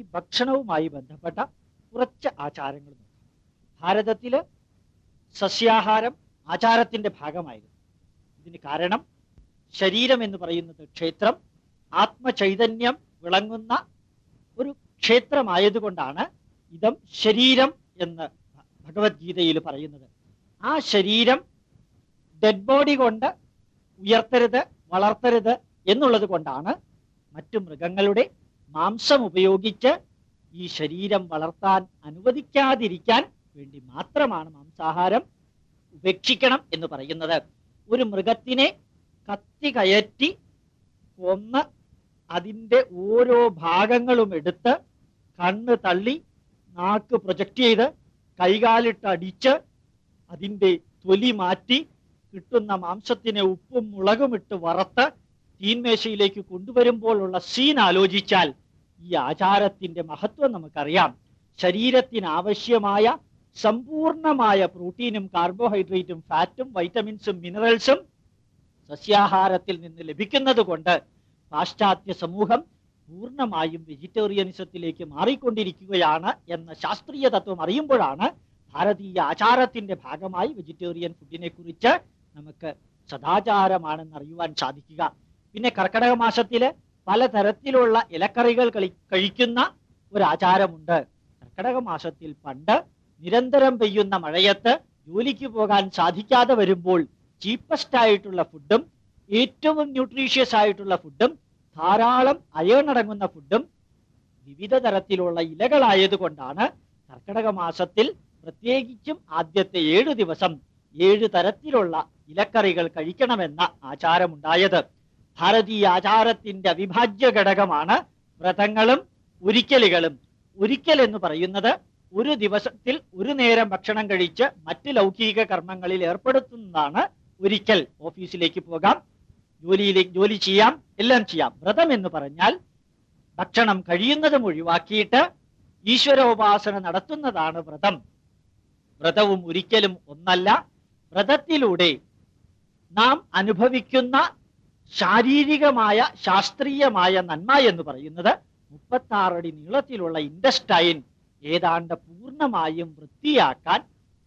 ഈ ഭക്ഷണവുമായി ബന്ധപ്പെട്ട കുറച്ച് ആചാരങ്ങൾ നോക്കാം. ഭാരതത്തിൽ സസ്യാഹാരം ആചാരത്തിന്റെ ഭാഗമായിരുന്നു. ഇതിന് കാരണം ശരീരം എന്ന് പറയുന്നത് ക്ഷേത്രം ആത്മചൈതന്യം വിളങ്ങുന്ന ഒരു ക്ഷേത്രമായതുകൊണ്ടാണ് ഇതം ശരീരം എന്ന് ഭഗവത്ഗീതയിൽ പറയുന്നത്. ആ ശരീരം ഡെഡ് ബോഡി കൊണ്ട് ഉയർത്തരുത് വളർത്തരുത് എന്നുള്ളത് കൊണ്ടാണ് മറ്റു മൃഗങ്ങളുടെ മാംസം ഉപയോഗിച്ച് ഈ ശരീരം വളർത്താൻ അനുവദിക്കാതിരിക്കാൻ വേണ്ടി മാത്രമാണ് മാംസാഹാരം ഉപേക്ഷിക്കണം എന്ന് പറയുന്നത്. ഒരു മൃഗത്തിനെ കത്തി കയറ്റി കൊന്ന് അതിന്റെ ഓരോ ഭാഗങ്ങളും എടുത്ത് കണ്ണ് തള്ളി നാക്ക് പ്രൊജക്റ്റ് ചെയ്ത് കൈകാലിട്ട് അടിച്ച് അതിന്റെ തൊലി മാറ്റി കിട്ടുന്ന മാംസത്തിനെ ഉപ്പും മുളകും ഇട്ട് വറുത്ത് തീന്മേശയിലേക്ക് കൊണ്ടുവരുമ്പോഴുള്ള സീൻ ആലോചിച്ചാൽ ഈ ആചാരത്തിന്റെ മഹത്വം നമുക്കറിയാം. ശരീരത്തിന് ആവശ്യമായ സമ്പൂർണമായ പ്രോട്ടീനും കാർബോഹൈഡ്രേറ്റും ഫാറ്റും വൈറ്റമിൻസും മിനറൽസും സസ്യാഹാരത്തിൽ നിന്ന് ലഭിക്കുന്നത് കൊണ്ട് പാശ്ചാത്യ സമൂഹം പൂർണമായും വെജിറ്റേറിയനിസത്തിലേക്ക് മാറിക്കൊണ്ടിരിക്കുകയാണ് എന്ന ശാസ്ത്രീയ തത്വം അറിയുമ്പോഴാണ് ഭാരതീയ ആചാരത്തിന്റെ ഭാഗമായി വെജിറ്റേറിയൻ ഫുഡിനെ കുറിച്ച് നമുക്ക് സദാചാരമാണെന്ന് അറിയുവാൻ സാധിക്കുക. പിന്നെ കർക്കടക മാസത്തിൽ പലതരത്തിലുള്ള ഇലക്കറികൾ കഴിക്കുന്ന ഒരു ആചാരമുണ്ട് കർക്കടക മാസത്തിൽ പണ്ട് നിരന്തരം പെയ്യുന്ന മഴയത്ത് ജോലിക്ക് പോകാൻ സാധിക്കാതെ വരുമ്പോൾ ചീപ്പസ്റ്റ് ആയിട്ടുള്ള ഫുഡും ഏറ്റവും ന്യൂട്രീഷ്യസ് ആയിട്ടുള്ള ഫുഡും ധാരാളം അയേൺ അടങ്ങുന്ന ഫുഡും വിവിധ തരത്തിലുള്ള ഇലകളായതുകൊണ്ടാണ് കർക്കടക മാസത്തിൽ പ്രത്യേകിച്ചും ആദ്യത്തെ ഏഴു ദിവസം ഏഴ് തരത്തിലുള്ള ഇലക്കറികൾ കഴിക്കണമെന്ന ആചാരമുണ്ടായത്. ഭാരതീയ ആചാരത്തിന്റെ അവിഭാജ്യ ഘടകമാണ് വ്രതങ്ങളും ഒരിക്കലുകളും ഒരിക്കൽ എന്ന് പറയുന്നത് ഒരു ദിവസത്തിൽ ഒരു നേരം ഭക്ഷണം കഴിച്ച് മറ്റ് ലൗകിക കർമ്മങ്ങളിൽ ഏർപ്പെടുത്തുന്നതാണ് ഒരിക്കൽ ഓഫീസിലേക്ക് പോകാം ജോലിയിലേക്ക് ജോലി ചെയ്യാം എല്ലാം ചെയ്യാം. വ്രതം എന്ന് പറഞ്ഞാൽ ഭക്ഷണം കഴിയുന്നതും ഒഴിവാക്കിയിട്ട് ഈശ്വരോപാസന നടത്തുന്നതാണ് വ്രതം. വ്രതവും ഒരിക്കലും ഒന്നല്ല. വ്രതത്തിലൂടെ നാം അനുഭവിക്കുന്ന ശാരീരികമായ ശാസ്ത്രീയമായ നന്മ എന്ന് പറയുന്നത് മുപ്പത്താറടി നീളത്തിലുള്ള ഇൻഡസ്റ്റൈൻ ഏതാണ്ട് പൂർണമായും വൃത്തിയാക്കാൻ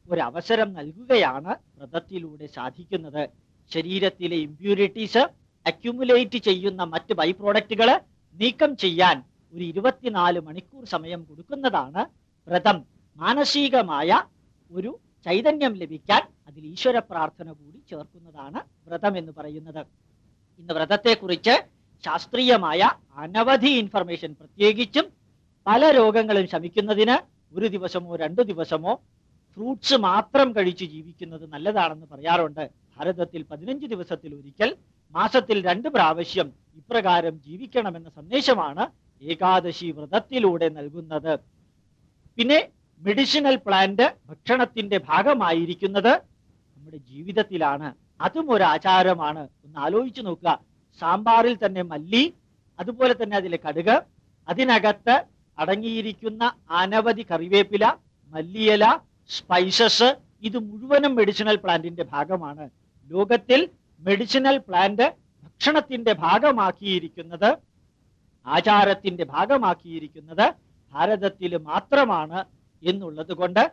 ഒരവസരം നൽകുകയാണ് വ്രതത്തിലൂടെ സാധിക്കുന്നത്. ശരീരത്തിലെ ഇമ്പ്യൂരിറ്റീസ് അക്യുമുലേറ്റ് ചെയ്യുന്ന മറ്റ് ബൈ പ്രോഡക്റ്റുകൾ നീക്കം ചെയ്യാൻ ഒരു ഇരുപത്തിനാല് മണിക്കൂർ സമയം കൊടുക്കുന്നതാണ് വ്രതം. മാനസികമായ ഒരു ചൈതന്യം ലഭിക്കാൻ അതിൽ ഈശ്വര പ്രാർത്ഥന കൂടി ചേർക്കുന്നതാണ് വ്രതം എന്ന് പറയുന്നത്. ഇന്ന് വ്രതത്തെക്കുറിച്ച് ശാസ്ത്രീയമായ അനവധി ഇൻഫർമേഷൻ പ്രത്യേകിച്ചും പല രോഗങ്ങളും ശമിക്കുന്നതിന് ഒരു ദിവസമോ രണ്ടു ദിവസമോ ഫ്രൂട്ട്സ് മാത്രം കഴിച്ച് ജീവിക്കുന്നത് നല്ലതാണെന്ന് പറയാറുണ്ട്. ഭാരതത്തിൽ പതിനഞ്ച് ദിവസത്തിൽ ഒരിക്കൽ മാസത്തിൽ രണ്ട് പ്രാവശ്യം ഇപ്രകാരം ജീവിക്കണമെന്ന സന്ദേശമാണ് ഏകാദശി വ്രതത്തിലൂടെ നൽകുന്നത്. പിന്നെ മെഡിസിനൽ പ്ലാന്റ് ഭക്ഷണത്തിന്റെ ഭാഗമായിരിക്കുന്നത് നമ്മുടെ ജീവിതത്തിലാണ്. അതും ഒരു ആചാരമാണ് ഒന്ന് ആലോചിച്ച് നോക്കുക. സാമ്പാറിൽ തന്നെ മല്ലി അതുപോലെ തന്നെ അതിലെ കടുക് അതിനകത്ത് അടങ്ങിയിരിക്കുന്ന അനവധി കറിവേപ്പില മല്ലിയില സ്പൈസസ് ഇത് മുഴുവനും മെഡിസിനൽ പ്ലാന്റിന്റെ ഭാഗമാണ്. ലോകത്തിൽ മെഡിസിനൽ പ്ലാന്റ് ഭക്ഷണത്തിന്റെ ഭാഗമാക്കിയിരിക്കുന്നത് ആചാരത്തിന്റെ ഭാഗമാക്കിയിരിക്കുന്നത് ഭാരതത്തിൽ മാത്രമാണ് എന്നുള്ളത് കൊണ്ട്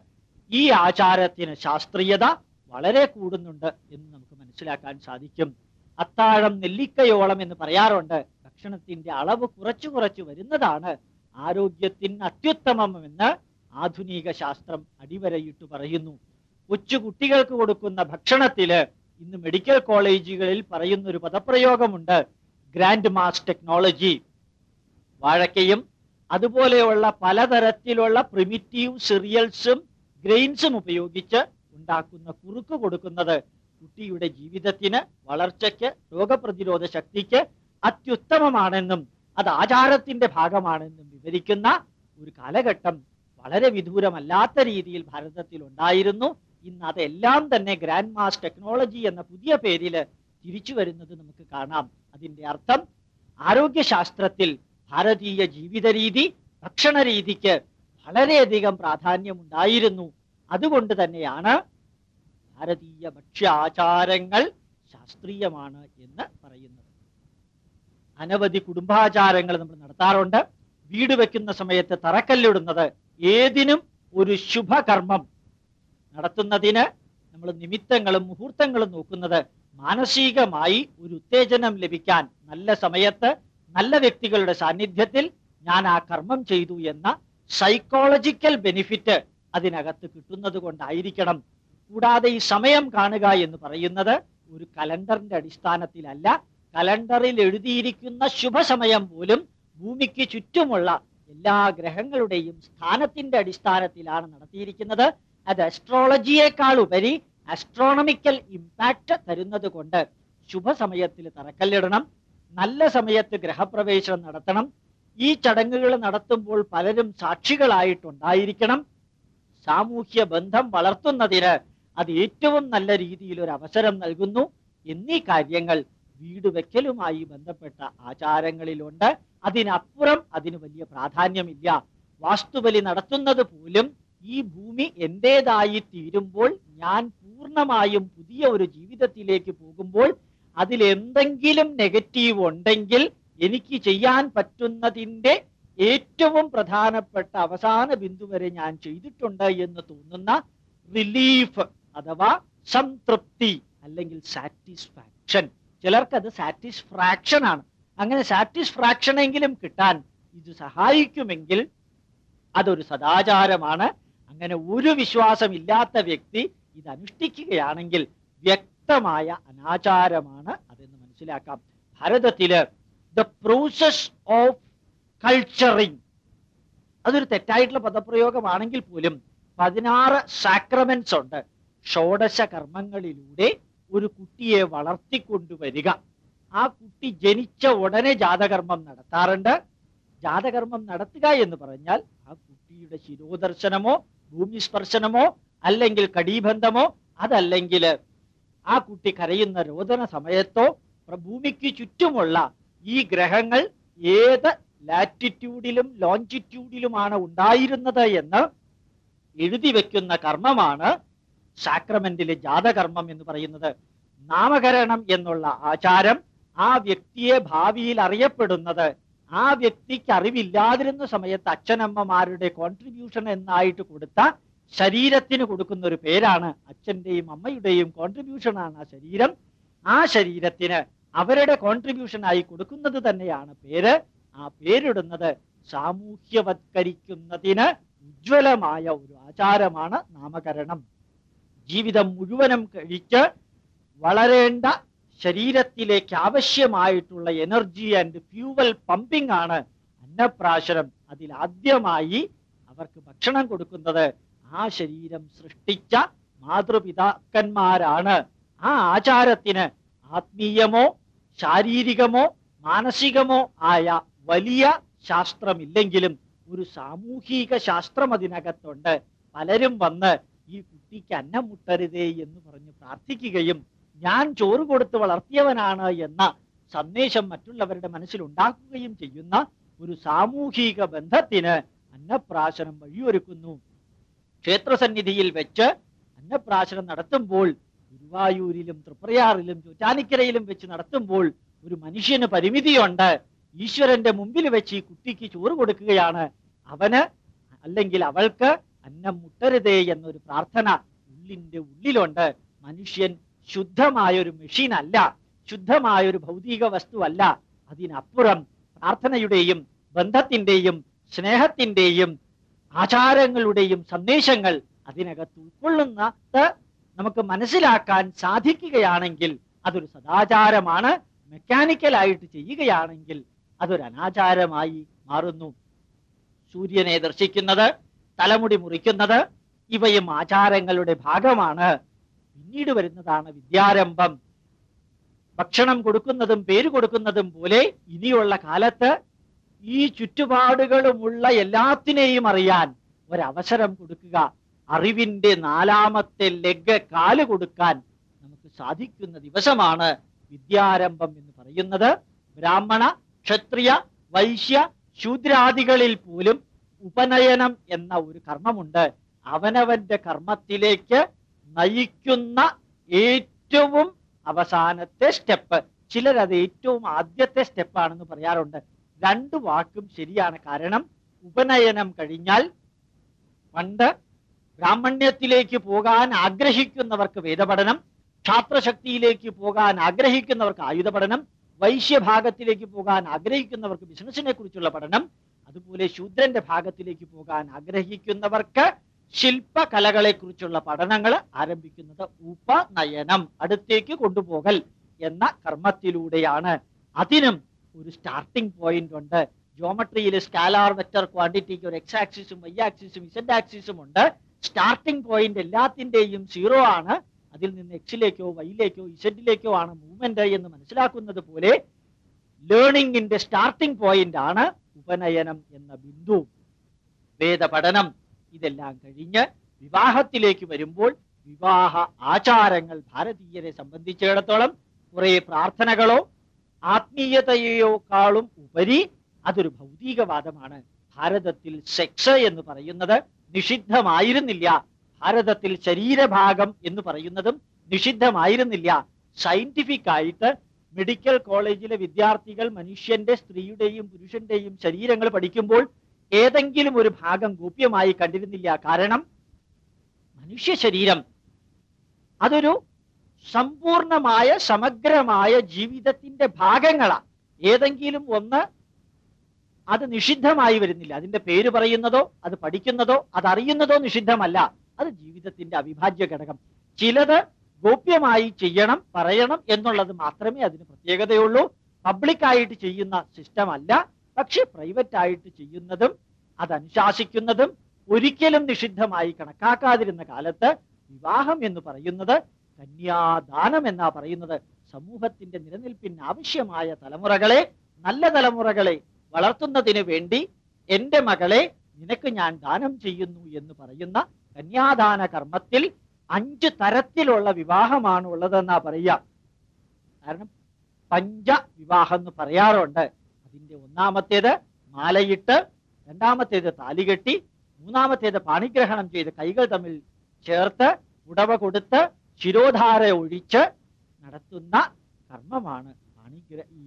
ഈ ആചാരത്തിന് ശാസ്ത്രീയത വളരെ കൂടുന്നുണ്ട് എന്ന് നമുക്ക് മനസ്സിലാക്കാൻ സാധിക്കും. അത്താഴം നെല്ലിക്കയോളം എന്ന് പറയാറുണ്ട്. ഭക്ഷണത്തിന്റെ അളവ് കുറച്ചു കുറച്ചു വരുന്നതാണ് ആരോഗ്യത്തിന് അത്യുത്തമമെന്ന് ആധുനിക ശാസ്ത്രം അടിവരയിട്ട് പറയുന്നു. കൊച്ചു കുട്ടികൾക്ക് കൊടുക്കുന്ന ഭക്ഷണത്തിൽ ഇന്ന് മെഡിക്കൽ കോളേജുകളിൽ പറയുന്ന ഒരു പദപ്രയോഗമുണ്ട്. Grandma's technology. വാഴക്കയും അതുപോലെയുള്ള പലതരത്തിലുള്ള പ്രിമിറ്റീവ് സിറിയൽസും ഗ്രെയിൻസും ഉപയോഗിച്ച് ഉണ്ടാക്കുന്ന കുറുക്ക് കൊടുക്കുന്നത് കുട്ടിയുടെ ജീവിതത്തിന് വളർച്ചയ്ക്ക് രോഗപ്രതിരോധ ശക്തിക്ക് അത്യുത്തമമാണെന്നും അത് ആചാരത്തിന്റെ ഭാഗമാണെന്നും വിവരിക്കുന്ന ഒരു കാലഘട്ടം വളരെ വിദൂരമല്ലാത്ത രീതിയിൽ ഭാരതത്തിൽ ഉണ്ടായിരുന്നു. ഇന്ന് അതെല്ലാം തന്നെ ഗ്രാൻഡ് മാസ് ടെക്നോളജി എന്ന പുതിയ പേരിൽ തിരിച്ചു വരുന്നത് നമുക്ക് കാണാം. അതിന്റെ അർത്ഥം ആരോഗ്യശാസ്ത്രത്തിൽ ഭാരതീയ ജീവിത രീതി ഭക്ഷണ രീതിക്ക് വളരെയധികം പ്രാധാന്യമുണ്ടായിരുന്നു. അതുകൊണ്ട് തന്നെയാണ് ഭാരതീയ ഭക്ഷ്യാചാരങ്ങൾ ശാസ്ത്രീയമാണ് എന്ന് പറയുന്നത്. അനവധി കുടുംബാചാരങ്ങൾ നമ്മൾ നടത്താറുണ്ട്. വീട് വെക്കുന്ന സമയത്ത് തറക്കല്ലിടുന്നത് ഏതിനും ഒരു ശുഭകർമ്മം. നടത്തുന്നതിന് നമ്മൾ നിമിത്തങ്ങളും മുഹൂർത്തങ്ങളും നോക്കുന്നത് മാനസികമായി ഒരു ഉത്തേജനം ലഭിക്കാൻ നല്ല സമയത്ത് നല്ല വ്യക്തികളുടെ സാന്നിധ്യത്തിൽ ഞാൻ ആ കർമ്മം ചെയ്തു എന്ന സൈക്കോളജിക്കൽ ബെനിഫിറ്റ് അതിനകത്ത് കിട്ടുന്നത് കൊണ്ടായിരിക്കണം കൂടാതെ ഈ സമയം കാണുക എന്ന് പറയുന്നത് ഒരു കലണ്ടറിന്റെ അടിസ്ഥാനത്തിലല്ല. കലണ്ടറിൽ എഴുതിയിരിക്കുന്ന ശുഭസമയം പോലും ഭൂമിക്ക് ചുറ്റുമുള്ള എല്ലാ ഗ്രഹങ്ങളുടെയും സ്ഥാനത്തിന്റെ അടിസ്ഥാനത്തിലാണ് നടത്തിയിരിക്കുന്നത്. അത് അസ്ട്രോളജിയേക്കാൾ ഉപരി അസ്ട്രോണമിക്കൽ ഇമ്പാക്ട് തരുന്നത് കൊണ്ട് ശുഭസമയത്തിൽ തറക്കല്ലിടണം നല്ല സമയത്ത് ഗ്രഹപ്രവേശനം നടത്തണം ഈ ചടങ്ങുകൾ നടത്തുമ്പോൾ പലരും സാക്ഷികളായിട്ടുണ്ടായിരിക്കണം. സാമൂഹ്യ ബന്ധം വളർത്തുന്നതിന് അത് ഏറ്റവും നല്ല രീതിയിൽ ഒരു അവസരം നൽകുന്നു. എന്നീ കാര്യങ്ങൾ വീട് വെക്കലുമായി ബന്ധപ്പെട്ട ആചാരങ്ങളിലുണ്ട്. അതിനപ്പുറം അതിന് വലിയ പ്രാധാന്യമില്ല. വാസ്തുബലി നടത്തുന്നത് പോലും ഈ ഭൂമി എന്റേതായി തീരുമ്പോൾ ഞാൻ പൂർണമായും പുതിയ ഒരു ജീവിതത്തിലേക്ക് പോകുമ്പോൾ അതിൽ എന്തെങ്കിലും നെഗറ്റീവ് ഉണ്ടെങ്കിൽ എനിക്ക് ചെയ്യാൻ പറ്റുന്നതിന്റെ ഏറ്റവും പ്രധാനപ്പെട്ട അവസാന ബിന്ദു വരെ ഞാൻ ചെയ്തിട്ടുണ്ട് എന്ന് തോന്നുന്ന റിലീഫ് അഥവാ സംതൃപ്തി അല്ലെങ്കിൽ സാറ്റിസ്ഫാക്ഷൻ ചിലർക്ക് അത് സാറ്റിസ്ഫാക്ഷൻ ആണ്. അങ്ങനെ സാറ്റിസ്ഫാക്ഷൻ എങ്കിലും കിട്ടാൻ ഇത് സഹായിക്കുമെങ്കിൽ അതൊരു സദാചാരമാണ്. അങ്ങനെ ഒരു വിശ്വാസമില്ലാത്ത വ്യക്തി ഇത് അനുഷ്ഠിക്കുകയാണെങ്കിൽ വ്യക്തമായ അനാചാരമാണ് അതെന്ന് മനസ്സിലാക്കാം. ഭാരതത്തിൽ ദ പ്രോസസ് ഓഫ് കൾച്ചറിങ് അതൊരു തെറ്റായിട്ടുള്ള പദപ്രയോഗമാണെങ്കിൽ പോലും പതിനാറ് സാക്രമെന്റ്സ് ഉണ്ട്. ഷോഡശ കർമ്മങ്ങളിലൂടെ ഒരു കുട്ടിയെ വളർത്തിക്കൊണ്ടുവരിക. ആ കുട്ടി ജനിച്ച ഉടനെ ജാതകർമ്മം നടത്താറുണ്ട്. ജാതകർമ്മം നടത്തുക എന്ന് പറഞ്ഞാൽ ആ കുട്ടിയുടെ ശിരോദർശനമോ ഭൂമിസ്പർശനമോ അല്ലെങ്കിൽ കടീബന്ധമോ അതല്ലെങ്കിൽ ആ കുട്ടി കരയുന്ന രോദന സമയത്തോ ഭൂമിക്ക് ചുറ്റുമുള്ള ഈ ഗ്രഹങ്ങൾ ഏത് ലാറ്റിറ്റ്യൂഡിലും ലോഞ്ചിറ്റ്യൂഡിലുമാണ് ഉണ്ടായിരുന്നത് എന്ന് എഴുതി വെക്കുന്ന കർമ്മമാണ് സാക്രമെന്റിലെ ജാതകർമ്മം എന്ന് പറയുന്നത് നാമകരണം എന്നുള്ള ആചാരം ആ വ്യക്തിയെ ഭാവിയിൽ അറിയപ്പെടുന്നത് ആ വ്യക്തിക്ക് അറിവില്ലാതിരുന്ന സമയത്ത് അച്ഛനമ്മമാരുടെ കോൺട്രിബ്യൂഷൻ എന്നായിട്ട് കൊടുത്ത ശരീരത്തിന് കൊടുക്കുന്ന ഒരു പേരാണ് അച്ഛന്റെയും അമ്മയുടെയും കോൺട്രിബ്യൂഷനാണ് ആ ശരീരം. ആ ശരീരത്തിന് അവരുടെ കോൺട്രിബ്യൂഷനായി കൊടുക്കുന്നത് തന്നെയാണ് പേര്. ആ പേരിടുന്നത് സാമൂഹ്യവത്കരിക്കുന്നതിന് ഉജ്ജ്വലമായ ഒരു ആചാരമാണ് നാമകരണം. ജീവിതം മുഴുവനും കഴിച്ച് വളരേണ്ട ശരീരത്തിലേക്ക് ആവശ്യമായിട്ടുള്ള എനർജി ആൻഡ് ഫ്യൂവൽ പമ്പിംഗ് ആണ് അന്നപ്രാശനം. അതിൽ ആദ്യമായി അവർക്ക് ഭക്ഷണം കൊടുക്കുന്നത് ആ ശരീരം സൃഷ്ടിച്ച മാതൃപിതാക്കന്മാരാണ്. ആ ആചാരത്തിന് ആത്മീയമോ ശാരീരികമോ മാനസികമോ ആയ വലിയ ശാസ്ത്രമില്ലെങ്കിലും ഒരു സാമൂഹിക ശാസ്ത്രം അതിനകത്തുണ്ട്. പലരും വന്ന് ഈ കുട്ടിക്ക് അന്നം മുട്ടരുതേ എന്ന് പറഞ്ഞ് പ്രാർത്ഥിക്കുകയും ഞാൻ ചോറ് കൊടുത്ത് വളർത്തിയവനാണ് എന്ന സന്ദേശം മറ്റുള്ളവരുടെ മനസ്സിൽ ഉണ്ടാക്കുകയും ചെയ്യുന്ന ഒരു സാമൂഹിക ബന്ധത്തിന് അന്നപ്രാശനം വഴിയൊരുക്കുന്നു. ക്ഷേത്രസന്നിധിയിൽ വെച്ച് അന്നപ്രാശനം നടത്തുമ്പോൾ ഗുരുവായൂരിലും തൃപ്രയാറിലും ചോറ്റാനിക്കരയിലും വെച്ച് നടത്തുമ്പോൾ ഒരു മനുഷ്യന് പരിമിതിയുണ്ട്. ഈശ്വരന്റെ മുമ്പിൽ വെച്ച് ഈ കുട്ടിക്ക് ചോറ് കൊടുക്കുകയാണ്. അവന് അല്ലെങ്കിൽ അവൾക്ക് അന്നം മുട്ടരുതേ എന്നൊരു പ്രാർത്ഥന ഉള്ളിന്റെ ഉള്ളിലുണ്ട്. മനുഷ്യൻ ശുദ്ധമായൊരു മെഷീൻ അല്ല ശുദ്ധമായൊരു ഭൗതിക വസ്തുവല്ല. അതിനപ്പുറം പ്രാർത്ഥനയുടെയും ബന്ധത്തിന്റെയും സ്നേഹത്തിന്റെയും ആചാരങ്ങളുടെയും സന്ദേശങ്ങൾ അതിനകത്ത് ഉൾക്കൊള്ളുന്നത് നമുക്ക് മനസ്സിലാക്കാൻ സാധിക്കുകയാണെങ്കിൽ അതൊരു സദാചാരമാണ്. മെക്കാനിക്കലായിട്ട് ചെയ്യുകയാണെങ്കിൽ അതൊരു അനാചാരമായി മാറുന്നു. സൂര്യനെ ദർശിക്കുന്നത് തലമുടി മുറിക്കുന്നത് ഇവയും ആചാരങ്ങളുടെ ഭാഗമാണ്. പിന്നീട് വരുന്നതാണ് വിദ്യാരംഭം. ഭക്ഷണം കൊടുക്കുന്നതും പേര് കൊടുക്കുന്നതും പോലെ ഇനിയുള്ള കാലത്ത് ഈ ചുറ്റുപാടുകളുമുള്ള എല്ലാത്തിനെയും അറിയാൻ ഒരവസരം കൊടുക്കുക. അറിവിന്റെ നാലാമത്തെ ലെഗ് കാൽ കൊടുക്കാൻ നമുക്ക് സാധിക്കുന്ന ദിവസമാണ് വിദ്യാരംഭം എന്ന് പറയുന്നത്. ബ്രാഹ്മണ ക്ഷത്രിയ വൈശ്യ ശൂദ്രാദികളിൽ പോലും ഉപനയനം എന്ന ഒരു കർമ്മമുണ്ട്. അവനവന്റെ കർമ്മത്തിലേക്ക് നയിക്കുന്ന ഏറ്റവും അവസാനത്തെ സ്റ്റെപ്പ്. ചിലരത് ഏറ്റവും ആദ്യത്തെ സ്റ്റെപ്പാണെന്ന് പറയാറുണ്ട്. രണ്ട് വാക്കും ശരിയാണ്. കാരണം ഉപനയനം കഴിഞ്ഞാൽ പണ്ട് ബ്രാഹ്മണ്യത്തിലേക്ക് പോകാൻ ആഗ്രഹിക്കുന്നവർക്ക് വേദപഠനം ക്ഷാത്രശക്തിയിലേക്ക് പോകാൻ ആഗ്രഹിക്കുന്നവർക്ക് ആയുധ പഠനം വൈശ്യഭാഗത്തിലേക്ക് പോകാൻ ആഗ്രഹിക്കുന്നവർക്ക് ബിസിനസിനെ കുറിച്ചുള്ള പഠനം അതുപോലെ ശൂദ്രന്റെ ഭാഗത്തിലേക്ക് പോകാൻ ആഗ്രഹിക്കുന്നവർക്ക് ശില്പകലകളെ കുറിച്ചുള്ള പഠനങ്ങൾ ആരംഭിക്കുന്നത് ഉപനയനം അടുത്തേക്ക് കൊണ്ടുപോകൽ എന്ന കർമ്മത്തിലൂടെയാണ്. അതിനും ഒരു സ്റ്റാർട്ടിംഗ് പോയിന്റ് ഉണ്ട്. ജോമട്രിയിൽ സ്കാലാർ വെക്ടർ ക്വാണ്ടിറ്റിക്ക് ഒരു എക്സ് ആക്സിസും വൈ ആക്സിസും ഇസഡ് ആക്സിസും ഉണ്ട്. സ്റ്റാർട്ടിംഗ് പോയിന്റ് എല്ലാത്തിന്റെയും സീറോ ആണ്. അതിൽ നിന്ന് എക്സിലേക്കോ വൈയിലേക്കോ ഇസഡിലേക്കോ ആണ് മൂവ്മെന്റ് എന്ന് മനസ്സിലാക്കുന്നത് പോലെ ലേണിംഗിന്റെ സ്റ്റാർട്ടിംഗ് പോയിന്റ് ആണ്. ഉപനയനം എന്ന ബിന്ദു. വേദപഠനം ഇതെല്ലാം കഴിഞ്ഞ് വിവാഹത്തിലേക്ക് വരുമ്പോൾ വിവാഹ ആചാരങ്ങൾ ഭാരതീയരെ സംബന്ധിച്ചിടത്തോളം കുറെ പ്രാർത്ഥനകളോ ആത്മീയതയെയോക്കാളും ഉപരി അതൊരു ഭൗതികവാദമാണ്. ഭാരതത്തിൽ സെക്സ് എന്ന് പറയുന്നത് നിഷിദ്ധമായിരുന്നില്ല. ഭാരതത്തിൽ ശരീരഭാഗം എന്ന് പറയുന്നതും നിഷിദ്ധമായിരുന്നില്ല. സയന്റിഫിക് ആയിട്ട് മെഡിക്കൽ കോളേജിലെ വിദ്യാർത്ഥികൾ മനുഷ്യന്റെ സ്ത്രീയുടെയും പുരുഷന്റെയും ശരീരങ്ങൾ പഠിക്കുമ്പോൾ ഏതെങ്കിലും ഒരു ഭാഗം ഗോപ്യമായി കണ്ടിരുന്നില്ല. കാരണം മനുഷ്യ ശരീരം അതൊരു സമ്പൂർണമായ സമഗ്രമായ ജീവിതത്തിന്റെ ഭാഗങ്ങളാണ് ഏതെങ്കിലും ഒന്ന് അത് നിഷിദ്ധമായി വരുന്നില്ല. അതിന്റെ പേര് പറയുന്നതോ അത് പഠിക്കുന്നതോ അത് അറിയുന്നതോ നിഷിദ്ധമല്ല. അത് ജീവിതത്തിന്റെ അവിഭാജ്യ ഘടകം. ചിലത് ഗോപ്യമായി ചെയ്യണം പറയണം എന്നുള്ളത് മാത്രമേ അതിന് പ്രത്യേകതയുള്ളൂ. പബ്ലിക്കായിട്ട് ചെയ്യുന്ന സിസ്റ്റം അല്ല. പക്ഷെ പ്രൈവറ്റ് ആയിട്ട് ചെയ്യുന്നതും അത് അനുശാസിക്കുന്നതും ഒരിക്കലും നിഷിദ്ധമായി കണക്കാക്കാതിരുന്ന കാലത്ത് വിവാഹം എന്ന് പറയുന്നത് കന്യാദാനം എന്നാ പറയുന്നത്. സമൂഹത്തിന്റെ നിലനിൽപ്പിന് ആവശ്യമായ തലമുറകളെ നല്ല തലമുറകളെ വളർത്തുന്നതിന് വേണ്ടി എന്റെ മകളെ നിനക്ക് ഞാൻ ദാനം ചെയ്യുന്നു എന്ന് പറയുന്ന കന്യാദാന കർമ്മത്തിൽ അഞ്ച് തരത്തിലുള്ള വിവാഹമാണ് ഉള്ളതെന്നാ പറയാം കാരണം പഞ്ച വിവാഹം എന്ന് പറയാറുണ്ട്. അതിന്റെ ഒന്നാമത്തേത് മാലയിട്ട് രണ്ടാമത്തേത് താലികെട്ടി മൂന്നാമത്തേത് പാണിഗ്രഹണം ചെയ്ത് കൈകൾ തമ്മിൽ ചേർത്ത് ഉടവ കൊടുത്ത് ശിരോധാര ഒഴിച്ച് നടത്തുന്ന കർമ്മമാണ് പാണിഗ്ര ഈ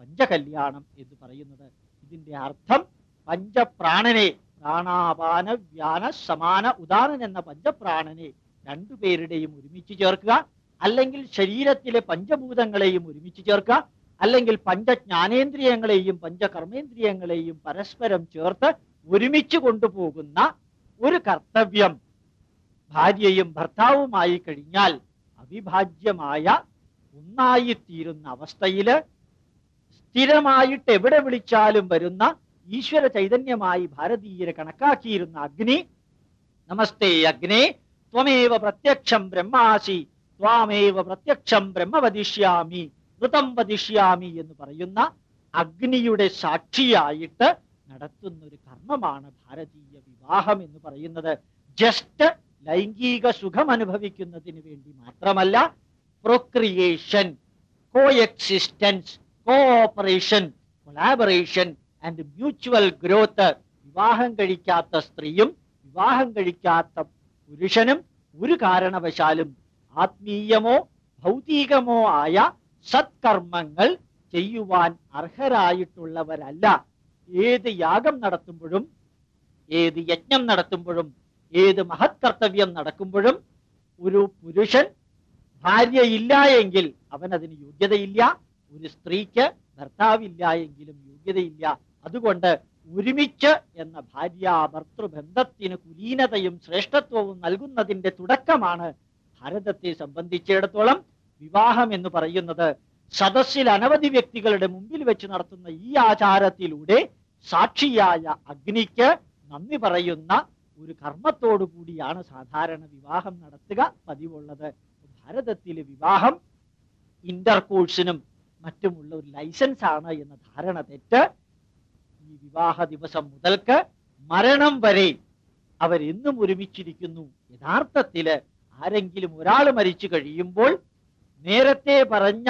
പഞ്ചകല്യാണം എന്ന് പറയുന്നത്. ഇതിന്റെ അർത്ഥം പഞ്ചപ്രാണനെ പ്രാണാപാന വ്യാന സമാന ഉദാനൻ എന്ന പഞ്ചപ്രാണനെ രണ്ടുപേരുടെയും ഒരുമിച്ച് ചേർക്കുക. അല്ലെങ്കിൽ ശരീരത്തിലെ പഞ്ചഭൂതങ്ങളെയും ഒരുമിച്ച് ചേർക്കുക. അല്ലെങ്കിൽ പഞ്ചജ്ഞാനേന്ദ്രിയങ്ങളെയും പഞ്ചകർമ്മേന്ദ്രിയങ്ങളെയും പരസ്പരം ചേർത്ത് ഒരുമിച്ച് കൊണ്ടുപോകുന്ന ഒരു കർത്തവ്യം ഭാര്യയും ഭർത്താവുമായി കഴിഞ്ഞാൽ അവിഭാജ്യമായ ഒന്നായിത്തീരുന്ന അവസ്ഥയിൽ സ്ഥിരമായിട്ട് എവിടെ വിളിച്ചാലും വരുന്ന ഈശ്വര ചൈതന്യമായി ഭാരതീയരെ കണക്കാക്കിയിരുന്ന അഗ്നി. നമസ്തേ അഗ്നേ. ത്വമേവ പ്രത്യക്ഷം ബ്രഹ്മാസി ത്വാമേവ പ്രത്യക്ഷം ബ്രഹ്മ വധിഷ്യാമി ഋതം വധിഷ്യാമി എന്ന് പറയുന്ന അഗ്നിയുടെ സാക്ഷിയായിട്ട് നടത്തുന്ന ഒരു കർമ്മമാണ് ഭാരതീയ വിവാഹം എന്ന് പറയുന്നത്. ജസ്റ്റ് ലൈംഗിക സുഖം അനുഭവിക്കുന്നതിന് വേണ്ടി മാത്രമല്ല procreation coexistence cooperation collaboration and mutual growth വിവാഹം കഴിക്കാത്ത സ്ത്രീയും വിവാഹം കഴിക്കാത്ത പുരുഷനും ഒരു കാരണവശാലും ആത്മീയമോ ഭൗതികമോ ആയ സത്കർമ്മങ്ങൾ ചെയ്യുവാൻ അർഹരായിട്ടുള്ളവരല്ല. ഏത് യാഗം നടത്തുമ്പോഴും ഏത് യജ്ഞം നടത്തുമ്പോഴും ഏത് മഹത് നടക്കുമ്പോഴും ഒരു പുരുഷൻ ഭാര്യയില്ല എങ്കിൽ അതിന് യോഗ്യതയില്ല. ഒരു സ്ത്രീക്ക് ഭർത്താവില്ല എങ്കിലും യോഗ്യതയില്ല. അതുകൊണ്ട് ഒരുമിച്ച് എന്ന ഭാര്യ ഭർത്തൃബന്ധത്തിന് കുലീനതയും ശ്രേഷ്ഠത്വവും നൽകുന്നതിന്റെ തുടക്കമാണ് ഭാരതത്തെ സംബന്ധിച്ചിടത്തോളം വിവാഹം എന്ന് പറയുന്നത്. സദസ്സിൽ അനവധി വ്യക്തികളുടെ മുമ്പിൽ വെച്ച് നടത്തുന്ന ഈ ആചാരത്തിലൂടെ സാക്ഷിയായ അഗ്നിക്ക് നന്ദി പറയുന്ന ഒരു കർമ്മത്തോടു കൂടിയാണ് സാധാരണ വിവാഹം നടത്തുക പതിവുള്ളത്. ഭാരതത്തിലെ വിവാഹം ഇന്റർകോഴ്സിനും മറ്റുമുള്ള ഒരു ലൈസൻസ് ആണ് എന്ന ധാരണ തെറ്റ്. ഈ വിവാഹ ദിവസം മുതൽക്ക് മരണം വരെ അവരെന്നും ഒരുമിച്ചിരിക്കുന്നു. യഥാർത്ഥത്തിൽ ആരെങ്കിലും ഒരാൾ മരിച്ചു കഴിയുമ്പോൾ നേരത്തെ പറഞ്ഞ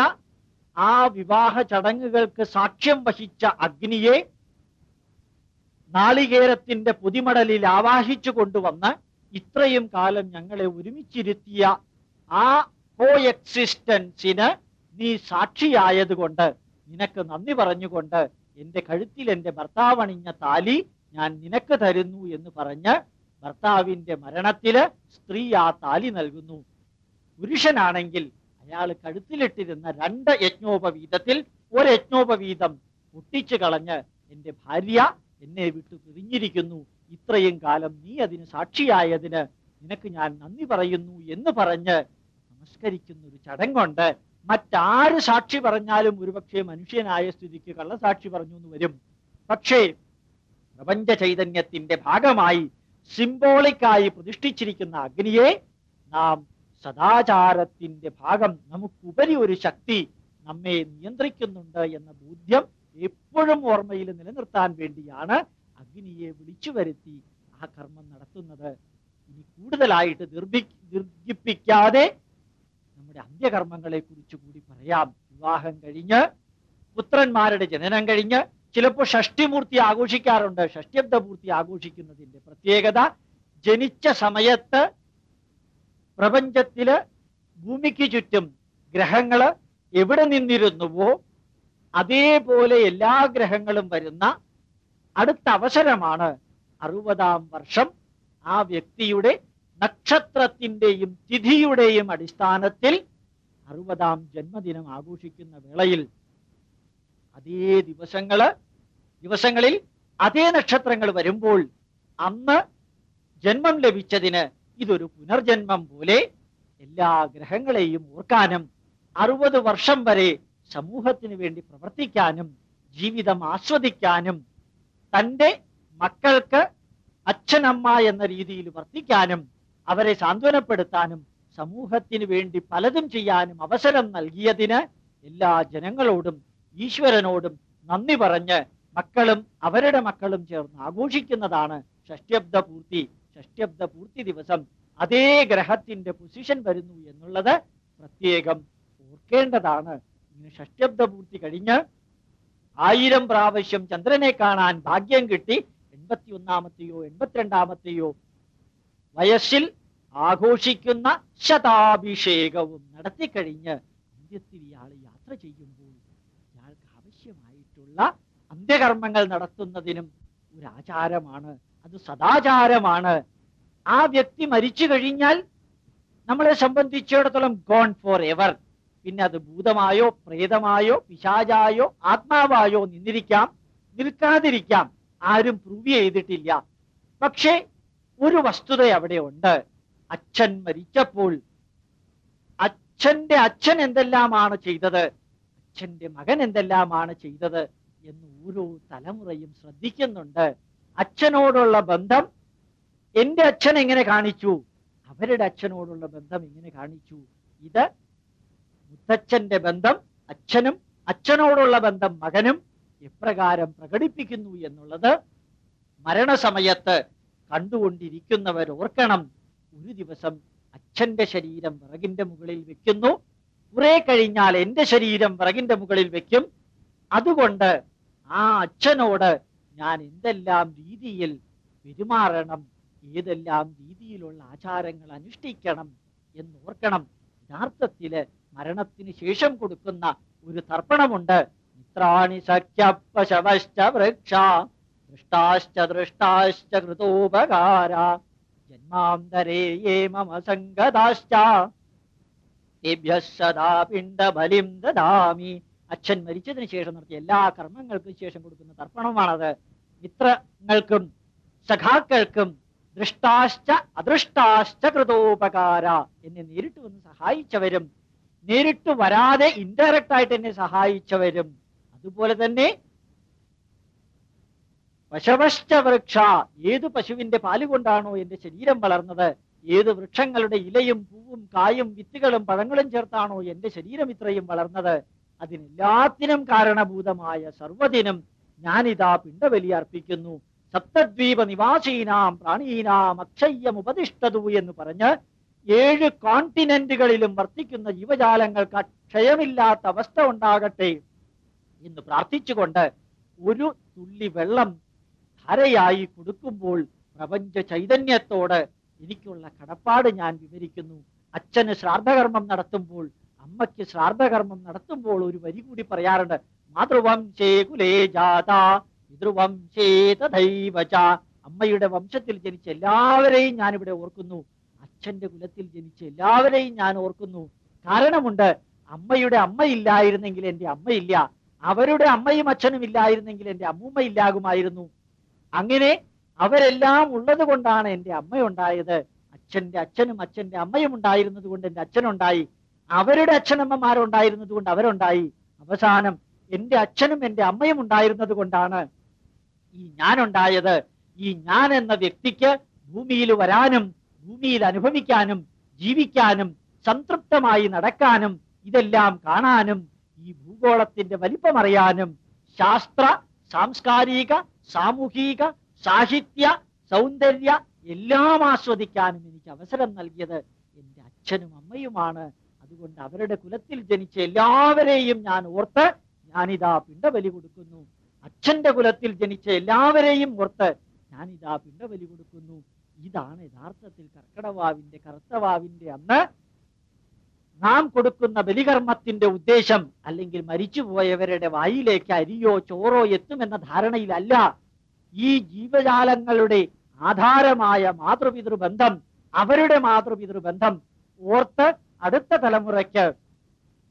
ആ വിവാഹ ചടങ്ങുകൾക്ക് സാക്ഷ്യം വഹിച്ച അഗ്നിയെ നാളികേരത്തിന്റെ പൊതിമടലിൽ ആവാഹിച്ചു കൊണ്ടുവന്ന് ഇത്രയും കാലം ഞങ്ങളെ ഒരുമിച്ചിരുത്തിയ ആ കോ എക്സിസ്റ്റൻസിന് നീ സാക്ഷിയായതുകൊണ്ട് നിനക്ക് നന്ദി പറഞ്ഞുകൊണ്ട് എന്റെ കഴുത്തിൽ എന്റെ ഭർത്താവ് അണിഞ്ഞ താലി ഞാൻ നിനക്ക് തരുന്നു എന്ന് പറഞ്ഞ് ഭർത്താവിന്റെ മരണത്തിൽ സ്ത്രീ ആ താലി നൽകുന്നു. പുരുഷനാണെങ്കിൽ അയാൾ കഴുത്തിലിട്ടിരുന്ന രണ്ട് യജ്ഞോപവീതത്തിൽ ഒരു യജ്ഞോപവീതം പൊട്ടിച്ചു കളഞ്ഞ് എന്റെ ഭാര്യ എന്നെ വിട്ടു പിരിഞ്ഞിരിക്കുന്നു. ഇത്രയും കാലം നീ അതിന് സാക്ഷിയായതിന് നിനക്ക് ഞാൻ നന്ദി പറയുന്നു എന്ന് പറഞ്ഞ് നമസ്കരിക്കുന്ന ഒരു ചടങ്ങുണ്ട്. മറ്റാര് സാക്ഷി പറഞ്ഞാലും ഒരുപക്ഷെ മനുഷ്യനായ സ്ഥിതിക്ക് കള്ളസാക്ഷി പറഞ്ഞു എന്ന് വരും. പക്ഷേ പ്രപഞ്ച ചൈതന്യത്തിന്റെ ഭാഗമായി സിംബോളിക്കായി പ്രതിഷ്ഠിച്ചിരിക്കുന്ന അഗ്നിയെ നാം സദാചാരത്തിന്റെ ഭാഗം നമുക്കുപരി ഒരു ശക്തി നമ്മെ നിയന്ത്രിക്കുന്നുണ്ട് എന്ന ബോധ്യം എപ്പോഴും ഓർമ്മയിൽ നിലനിർത്താൻ വേണ്ടിയാണ് അഗ്നിയെ വിളിച്ചു വരുത്തി ആ കർമ്മം നടത്തുന്നത്. ഇനി കൂടുതലായിട്ട് ദീർഘി ദീർഘിപ്പിക്കാതെ അന്ത്യകർമ്മങ്ങളെ കുറിച്ച് കൂടി പറയാം. വിവാഹം കഴിഞ്ഞ് പുത്രന്മാരുടെ ജനനം കഴിഞ്ഞ് ചിലപ്പോൾ ഷഷ്ടിമൂർത്തി ആഘോഷിക്കാറുണ്ട്. ഷഷ്ടിബ്ദ പൂർത്തി ആഘോഷിക്കുന്നതിന്റെ പ്രത്യേകത ജനിച്ച സമയത്ത് പ്രപഞ്ചത്തിൽ ഭൂമിക്ക് ചുറ്റും ഗ്രഹങ്ങൾ എവിടെ നിന്നിരുന്നുവോ അതേപോലെ എല്ലാ ഗ്രഹങ്ങളും വരുന്ന അടുത്ത അവസരമാണ് അറുപതാം വർഷം ആ വ്യക്തിയുടെ നക്ഷത്രത്തിന്റെയും തിഥിയുടെയും അടിസ്ഥാനത്തിൽ അറുപതാം ജന്മദിനം ആഘോഷിക്കുന്ന വേളയിൽ അതേ ദിവസങ്ങൾ ദിവസങ്ങളിൽ അതേ നക്ഷത്രങ്ങൾ വരുമ്പോൾ അന്ന് ജന്മം ലഭിച്ചതിന് ഇതൊരു പുനർജന്മം പോലെ എല്ലാ ഗ്രഹങ്ങളെയും ഓർക്കാനും അറുപത് വർഷം വരെ സമൂഹത്തിന് വേണ്ടി പ്രവർത്തിക്കാനും ജീവിതം ആസ്വദിക്കാനും തന്റെ മക്കൾക്ക് അച്ഛനമ്മ എന്ന രീതിയിൽ വർത്തിക്കാനും അവരെ സാന്ത്വനപ്പെടുത്താനും സമൂഹത്തിന് വേണ്ടി പലതും ചെയ്യാനും അവസരം നൽകിയതിന് എല്ലാ ജനങ്ങളോടും ഈശ്വരനോടും നന്ദി പറഞ്ഞ് മക്കളും അവരുടെ മക്കളും ചേർന്ന് ആഘോഷിക്കുന്നതാണ് ഷഷ്ട്യബ്ദ പൂർത്തി ഷഷ്ട്യബ്ദ പൂർത്തി ദിവസം അതേ ഗ്രഹത്തിന്റെ പൊസിഷൻ വരുന്നു എന്നുള്ളത് പ്രത്യേകം ഓർക്കേണ്ടതാണ്. ഷഷ്ട്യബ്ദ പൂർത്തി കഴിഞ്ഞ് ആയിരം പ്രാവശ്യം ചന്ദ്രനെ കാണാൻ ഭാഗ്യം കിട്ടി. എൺപത്തി ഒന്നാമത്തെയോ എൺപത്തിരണ്ടാമത്തെയോ വയസ്സിൽ ആഘോഷിക്കുന്ന ശതാഭിഷേകവും നടത്തിക്കഴിഞ്ഞ് അന്ത്യത്തിൽ ഇയാൾ യാത്ര ചെയ്യുമ്പോൾ ഇയാൾക്ക് ആവശ്യമായിട്ടുള്ള അന്ത്യകർമ്മങ്ങൾ നടത്തുന്നതിനും ഒരു ആചാരമാണ്. അത് സദാചാരമാണ്. ആ വ്യക്തി മരിച്ചു കഴിഞ്ഞാൽ നമ്മളെ സംബന്ധിച്ചിടത്തോളം ഗോൺ ഫോർ എവർ പിന്നെ അത് ഭൂതമായോ പ്രേതമായോ പിശാചായോ ആത്മാവായോ നിന്നിരിക്കാം നിൽക്കാതിരിക്കാം. ആരും പ്രൂവ് ചെയ്തിട്ടില്ല. പക്ഷേ ഒരു വസ്തുത അവിടെ ഉണ്ട് അച്ഛൻ മരിച്ചപ്പോൾ അച്ഛന്റെ അച്ഛൻ എന്തെല്ലാമാണ് ചെയ്തത്? അച്ഛന്റെ മകൻ എന്തെല്ലാമാണ് ചെയ്തത് എന്ന് ഓരോ തലമുറയും ശ്രദ്ധിക്കുന്നുണ്ട്. അച്ഛനോടുള്ള ബന്ധം എന്റെ അച്ഛൻ എങ്ങനെ കാണിച്ചു? അവരുടെ അച്ഛനോടുള്ള ബന്ധം എങ്ങനെ കാണിച്ചു? ഇത് മുത്തച്ഛന്റെ ബന്ധം അച്ഛനും അച്ഛനോടുള്ള ബന്ധം മകനും എപ്രകാരം പ്രകടിപ്പിക്കുന്നു എന്നുള്ളത് മരണസമയത്ത് കണ്ടുകൊണ്ടിരിക്കുന്നവർ ഓർക്കണം. ഒരു ദിവസം അച്ഛന്റെ ശരീരം വിറകിന്റെ മുകളിൽ വെക്കുന്നു. കുറെ കഴിഞ്ഞാൽ എന്റെ ശരീരം വിറകിന്റെ മുകളിൽ വെക്കും. അതുകൊണ്ട് ആ അച്ഛനോട് ഞാൻ എന്തെല്ലാം രീതിയിൽ പെരുമാറണം ഏതെല്ലാം രീതിയിലുള്ള ആചാരങ്ങൾ അനുഷ്ഠിക്കണം എന്ന് ഓർക്കണം യഥാർത്ഥത്തിൽ മരണത്തിന് ശേഷം കൊടുക്കുന്ന ഒരു തർപ്പണമുണ്ട്. മിത്രാണി സഖ്യപ്പശവശ്ച വൃക്ഷ ദൃഷ്ടാശ്ച ദൃഷ്ടാശ്ച ദദാമി. അച്ഛൻ മരിച്ചതിന് ശേഷം നടത്തിയ എല്ലാ കർമ്മങ്ങൾക്കും ശേഷം കൊടുക്കുന്ന തർപ്പണമാണത്. മിത്രങ്ങൾക്കും സഖാക്കൾക്കും ദൃഷ്ടാശ്ച അദൃഷ്ടാശ്ച കൃതോപകാര. എന്നെ നേരിട്ട് വന്ന് സഹായിച്ചവരും നേരിട്ട് വരാതെ ഇൻഡയറക്റ്റ് ആയിട്ട് എന്നെ സഹായിച്ചവരും. അതുപോലെ തന്നെ പശവശ്ച വൃക്ഷ ഏത് പശുവിന്റെ പാൽ കൊണ്ടാണോ എന്റെ ശരീരം വളർന്നത്? ഏത് വൃക്ഷങ്ങളുടെ ഇലയും പൂവും കായും വിത്തുകളും പഴങ്ങളും ചേർത്താണോ എന്റെ ശരീരം ഇത്രയും വളർന്നത്? അതിനെല്ലാത്തിനും കാരണഭൂതമായ സർവതിനും ഞാനിതാ പിണ്ടബലി അർപ്പിക്കുന്നു. സപ്തദ്വീപ നിവാസീനാം പ്രാണീനാം അക്ഷയ്യം ഉപതിഷ്ഠതു എന്ന് പറഞ്ഞ് ഏഴ് കോണ്ടിനെന്റുകളിലും വർത്തിക്കുന്ന ജീവജാലങ്ങൾക്ക് അക്ഷയമില്ലാത്ത അവസ്ഥ ഉണ്ടാകട്ടെ എന്ന് പ്രാർത്ഥിച്ചുകൊണ്ട് ഒരു തുള്ളി വെള്ളം ധാരയായി കൊടുക്കുമ്പോൾ പ്രപഞ്ച ചൈതന്യത്തോട് എനിക്കുള്ള കടപ്പാട് ഞാൻ വിവരിക്കുന്നു. അച്ഛന് ശ്രാദ്ധകർമ്മം നടത്തുമ്പോൾ അമ്മയ്ക്ക് ശ്രാദ്ധകർമ്മം നടത്തുമ്പോൾ ഒരു വരി കൂടി പറയാറുണ്ട്. മാതൃവംശേ കുലേ ജാത പിതൃവംശേ തഥൈവച. അമ്മയുടെ വംശത്തിൽ ജനിച്ച എല്ലാവരെയും ഞാനിവിടെ ഓർക്കുന്നു. അച്ഛന്റെ കുലത്തിൽ ജനിച്ച എല്ലാവരെയും ഞാൻ ഓർക്കുന്നു. കാരണമുണ്ട് അമ്മയുടെ അമ്മയില്ലായിരുന്നെങ്കിൽ എന്റെ അമ്മയില്ല. അവരുടെ അമ്മയും അച്ഛനും ഇല്ലായിരുന്നെങ്കിൽ എന്റെ അമ്മൂമ്മ ഇല്ലാകുമായിരുന്നു. അങ്ങനെ അവരെല്ലാം ഉള്ളത് കൊണ്ടാണ് എന്റെ അമ്മയുണ്ടായത്. അച്ഛന്റെ അച്ഛനും അച്ഛന്റെ അമ്മയും ഉണ്ടായിരുന്നത് കൊണ്ട് എന്റെ അച്ഛനുണ്ടായി. അവരുടെ അച്ഛനമ്മമാരുണ്ടായിരുന്നത് കൊണ്ട് അവരുണ്ടായി. അവസാനം എന്റെ അച്ഛനും എന്റെ അമ്മയും ഉണ്ടായിരുന്നത് കൊണ്ടാണ് ഈ ഞാനുണ്ടായത്. ഈ ഞാൻ എന്ന വ്യക്തിക്ക് ഭൂമിയിൽ വരാനും ഭൂമിയിൽ അനുഭവിക്കാനും ജീവിക്കാനും സംതൃപ്തമായി നടക്കാനും ഇതെല്ലാം കാണാനും ഈ ഭൂഗോളത്തിന്റെ വലിപ്പമറിയാനും ശാസ്ത്ര സാംസ്കാരിക സാമൂഹിക സാഹിത്യ സൗന്ദര്യ എല്ലാം ആസ്വദിക്കാനും എനിക്ക് അവസരം നൽകിയത് എന്റെ അച്ഛനും അമ്മയുമാണ്. അതുകൊണ്ട് അവരുടെ കുലത്തിൽ ജനിച്ച എല്ലാവരെയും ഞാൻ ഓർത്ത് ഞാനിതാ പിണ്ടബലി കൊടുക്കുന്നു. അച്ഛന്റെ കുലത്തിൽ ജനിച്ച എല്ലാവരെയും ഓർത്ത് ഞാനിതാ പിണ്ടബലി കൊടുക്കുന്നു. ഇതാണ് യഥാർത്ഥത്തിൽ കർക്കടവാവിന്റെ കറുത്തവാവിന്റെ അന്ന് നാം കൊടുക്കുന്ന ബലികർമ്മത്തിന്റെ ഉദ്ദേശം അല്ലെങ്കിൽ മരിച്ചുപോയവരുടെ വായിലേക്ക് അരിയോ ചോറോ എത്തുമെന്ന ധാരണയിലല്ല. ഈ ജീവജാലങ്ങളുടെ ആധാരമായ മാതൃപിതൃബന്ധം അവരുടെ മാതൃപിതൃബന്ധം ഓർത്ത് അടുത്ത തലമുറയ്ക്ക്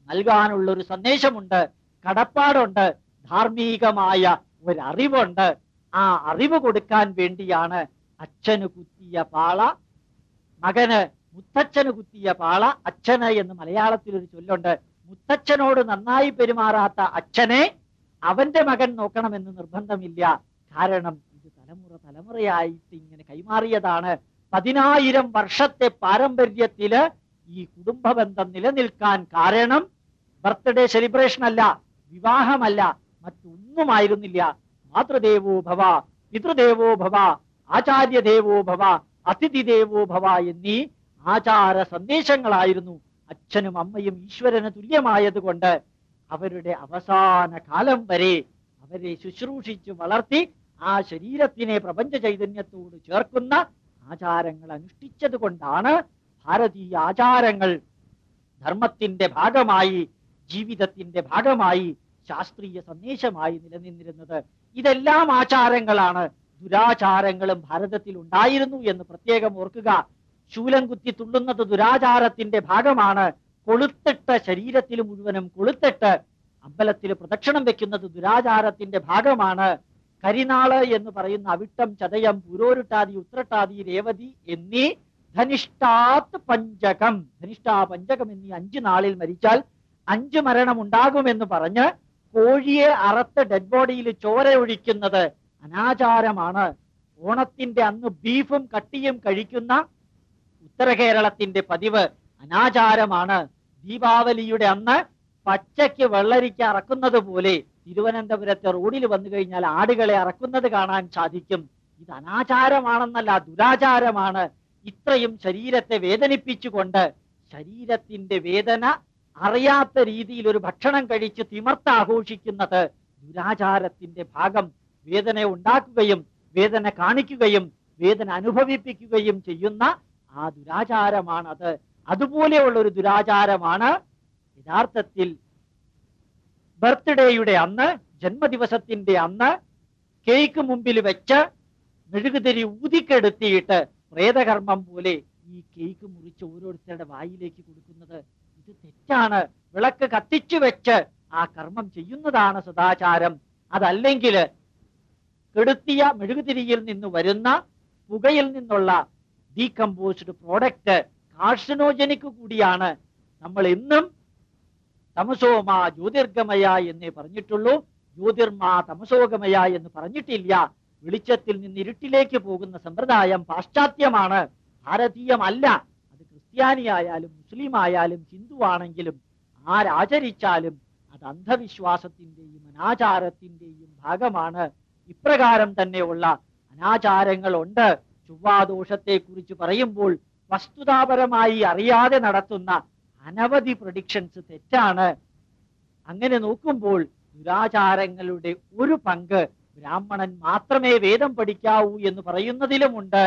നൽകാനുള്ള ഒരു സന്ദേശമുണ്ട് കടപ്പാടുണ്ട് ധാർമ്മികമായ ഒരറിവുണ്ട്. ആ അറിവ് കൊടുക്കാൻ വേണ്ടിയാണ് അച്ഛന് കുത്തിയ പാള മകന് മുത്തച്ഛന് കുത്തിയ പാള അച്ഛന് എന്ന് മലയാളത്തിൽ ഒരു ചൊല്ലുണ്ട്. മുത്തച്ഛനോട് നന്നായി പെരുമാറാത്ത അച്ഛനെ അവന്റെ മകൻ നോക്കണമെന്ന് നിർബന്ധമില്ല. കാരണം ഇത് തലമുറ തലമുറയായിട്ട് ഇങ്ങനെ കൈമാറിയതാണ്. പതിനായിരം വർഷത്തെ പാരമ്പര്യത്തിൽ ഈ കുടുംബ ബന്ധം നിലനിൽക്കാൻ കാരണം ബർത്ത്ഡേ സെലിബ്രേഷൻ അല്ല വിവാഹമല്ല മറ്റൊന്നുമായിരുന്നില്ല. മാതൃദേവോ ഭവ പിതൃദേവോ ഭവ ആചാര്യദേവോ ഭവ അതിഥിദേവോ ഭവ എന്നീ ആചാര സന്ദേശങ്ങളായിരുന്നു അച്ഛനും അമ്മയും ഈശ്വരന് തുല്യമായതുകൊണ്ട് അവരുടെ അവസാന കാലം വരെ അവരെ ശുശ്രൂഷിച്ച് വളർത്തി ആ ശരീരത്തിനെ പ്രപഞ്ച ചൈതന്യത്തോട് ചേർക്കുന്ന ആചാരങ്ങൾ അനുഷ്ഠിച്ചത് കൊണ്ടാണ് ഭാരതീയ ആചാരങ്ങൾ ധർമ്മത്തിന്റെ ഭാഗമായി ജീവിതത്തിന്റെ ഭാഗമായി ശാസ്ത്രീയ സന്ദേശമായി നിലനിന്നിരുന്നത്. ഇതെല്ലാം ആചാരങ്ങളാണ്. ദുരാചാരങ്ങളും ഭാരതത്തിൽ ഉണ്ടായിരുന്നു എന്ന് പ്രത്യേകം ഓർക്കുക. ശൂലം കുത്തി തുള്ളുന്നത് ദുരാചാരത്തിന്റെ ഭാഗമാണ്. കൊളുത്തിട്ട ശരീരത്തിൽ മുഴുവനും കൊളുത്തിട്ട് അമ്പലത്തിൽ പ്രദക്ഷിണം വെക്കുന്നത് ദുരാചാരത്തിന്റെ ഭാഗമാണ്. കരിനാൾ എന്ന് പറയുന്ന അവിട്ടം ചതയം പുരോരുട്ടാതി ഉത്രട്ടാതി രേവതി എന്നീ ധനിഷ്ഠാത് പഞ്ചകം. ധനിഷ്ഠാ പഞ്ചകം എന്നീ അഞ്ചു നാളിൽ മരിച്ചാൽ അഞ്ചു മരണം ഉണ്ടാകുമെന്ന് പറഞ്ഞ് കോഴിയെ അറത്ത് ഡെഡ് ബോഡിയിൽ ചോര ഒഴിക്കുന്നത് അനാചാരമാണ്. ഓണത്തിന്റെ അന്ന് ബീഫും കട്ടിയും കഴിക്കുന്ന ഉത്തര കേരളത്തിന്റെ പതിവ് അനാചാരമാണ്. ദീപാവലിയുടെ അന്ന് പച്ചയ്ക്ക് വെള്ളരിക്ക അറക്കുന്നത് പോലെ തിരുവനന്തപുരത്തെ റോഡിൽ വന്നു കഴിഞ്ഞാൽ ആടുകളെ അറക്കുന്നത് കാണാൻ സാധിക്കും. ഇത് അനാചാരമാണെന്നല്ല ദുരാചാരമാണ്. ഇത്രയും ശരീരത്തെ വേദനിപ്പിച്ചുകൊണ്ട് ശരീരത്തിന്റെ വേദന അറിയാത്ത രീതിയിൽ ഒരു ഭക്ഷണം കഴിച്ച് തിമർത്ത് ആഘോഷിക്കുന്നത് ദുരാചാരത്തിന്റെ ഭാഗം. വേദന ഉണ്ടാക്കുകയും വേദന കാണിക്കുകയും വേദന അനുഭവിപ്പിക്കുകയും ചെയ്യുന്ന ആ ദുരാചാരമാണത്. അതുപോലെയുള്ള ഒരു ദുരാചാരമാണ് യഥാർത്ഥത്തിൽ ബർത്ത്ഡേയുടെ അന്ന് ജന്മദിവസത്തിന്റെ അന്ന് കേക്ക് മുമ്പിൽ വെച്ച് മെഴുകുതിരി ഊതിക്കെടുത്തിയിട്ട് പ്രേതകർമ്മം പോലെ ഈ കേക്ക് മുറിച്ച് ഓരോരുത്തരുടെ വായിലേക്ക് കൊടുക്കുന്നത് ഇത് തെറ്റാണ്. വിളക്ക് കത്തിച്ചു വെച്ച് ആ കർമ്മം ചെയ്യുന്നതാണ് സദാചാരം. അതല്ലെങ്കിൽ കെടുത്തിയ മെഴുകുതിരിയിൽ നിന്ന് വരുന്ന പുകയിൽ നിന്നുള്ള ഡീകമ്പോസ്ഡ് പ്രോഡക്റ്റ് കാർഷനോജനിക്ക് കൂടിയാണ് നമ്മൾ എന്നും തമസോമ ജ്യോതിർഗമയ എന്നേ പറഞ്ഞിട്ടുള്ളൂ. ജ്യോതിർമാ തമസോഗമയ എന്ന് പറഞ്ഞിട്ടില്ല. വെളിച്ചത്തിൽ നിന്ന് ഇരുട്ടിലേക്ക് പോകുന്ന സമ്പ്രദായം പാശ്ചാത്യമാണ്. ഭാരതീയമല്ല. അത് ക്രിസ്ത്യാനിയായാലും മുസ്ലിം ആയാലും ഹിന്ദു ആണെങ്കിലും ആരാചരിച്ചാലും അത് അന്ധവിശ്വാസത്തിന്റെയും അനാചാരത്തിന്റെയും ഭാഗമാണ്. ഇപ്രകാരം തന്നെയുള്ള അനാചാരങ്ങളുണ്ട്. ചൊവ്വാദോഷത്തെ കുറിച്ച് പറയുമ്പോൾ വസ്തുതാപരമായി അറിയാതെ നടത്തുന്ന അനവധി പ്രഡിക്ഷൻസ് തെറ്റാണ്. അങ്ങനെ നോക്കുമ്പോൾ ദുരാചാരങ്ങളുടെ ഒരു പങ്ക് ബ്രാഹ്മണൻ മാത്രമേ വേദം പഠിക്കാവൂ എന്ന് പറയുന്നതിലുമുണ്ട്.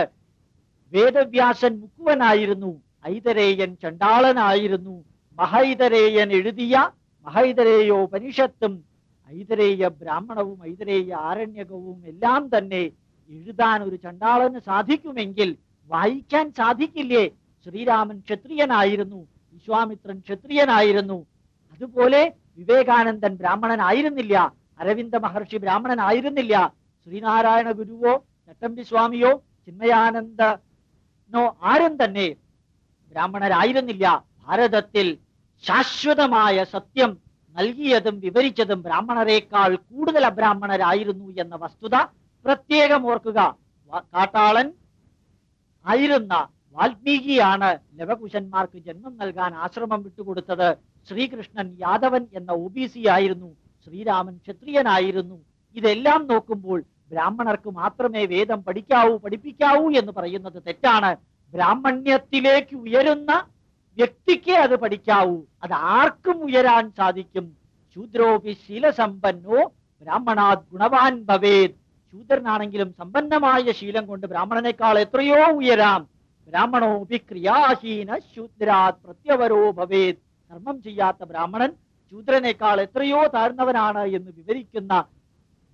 വേദവ്യാസൻ മുക്കുവനായിരുന്നു ഐതരേയൻ ചണ്ടാളനായിരുന്നു മഹൈതരേയൻ എഴുതിയ മഹൈതരേയോ പനിഷത്തും ഐതരേയ ബ്രാഹ്മണവും ഐതരേയ ആരണ്യകവും എല്ലാം തന്നെ എഴുതാൻ ഒരു ചണ്ടാളന് സാധിക്കുമെങ്കിൽ വായിക്കാൻ സാധിക്കില്ലേ? ശ്രീരാമൻ ക്ഷത്രിയനായിരുന്നു വിശ്വാമിത്രൻ ക്ഷത്രിയനായിരുന്നു. അതുപോലെ വിവേകാനന്ദൻ ബ്രാഹ്മണനായിരുന്നില്ല അരവിന്ദ മഹർഷി ബ്രാഹ്മണനായിരുന്നില്ല. ശ്രീനാരായണ ഗുരുവോ ചട്ടമ്പി സ്വാമിയോ ചിന്മയാനന്ദനോ ആരും തന്നെ ബ്രാഹ്മണരായിരുന്നില്ല. ഭാരതത്തിൽ ശാശ്വതമായ സത്യം നൽകിയതും വിവരിച്ചതും ബ്രാഹ്മണരെക്കാൾ കൂടുതൽ അബ്രാഹ്മണരായിരുന്നു എന്ന വസ്തുത പ്രത്യേകം ഓർക്കുക. കാട്ടാളൻ ആയിരുന്ന വാൽമീകിയാണ് ലവകുശന്മാർക്ക് ജന്മം നൽകാൻ ആശ്രമം വിട്ടുകൊടുത്തത്. ശ്രീകൃഷ്ണൻ യാദവൻ എന്ന ഒ ബി സി ആയിരുന്നു. ശ്രീരാമൻ ക്ഷത്രിയനായിരുന്നു. ഇതെല്ലാം നോക്കുമ്പോൾ ബ്രാഹ്മണർക്ക് മാത്രമേ വേദം പഠിക്കാവൂ പഠിപ്പിക്കാവൂ എന്ന് പറയുന്നത് തെറ്റാണ്. ബ്രാഹ്മണ്യത്തിലേക്ക് ഉയരുന്ന വ്യക്തിക്ക് അത് പഠിക്കാവൂ. അത് ആർക്കും ഉയരാൻ സാധിക്കും. ശൂദ്രോപി ശീലസമ്പന്നോ ബ്രാഹ്മണാത് ഗുണവാൻ ഭവേത്. ശൂദ്രനാണെങ്കിലും സമ്പന്നമായ ശീലം കൊണ്ട് ബ്രാഹ്മണനേക്കാൾ എത്രയോ ഉയരാം. ബ്രാഹ്മണോ വിക്രിയാഹീന ശൂദ്രാത് പ്രത്യവരോ ഭവേത്. ധർമ്മം ചെയ്യാത്ത ബ്രാഹ്മണൻ ശൂദ്രനേക്കാൾ എത്രയോ താഴ്ന്നവനാണ് എന്ന് വിവരിക്കുന്ന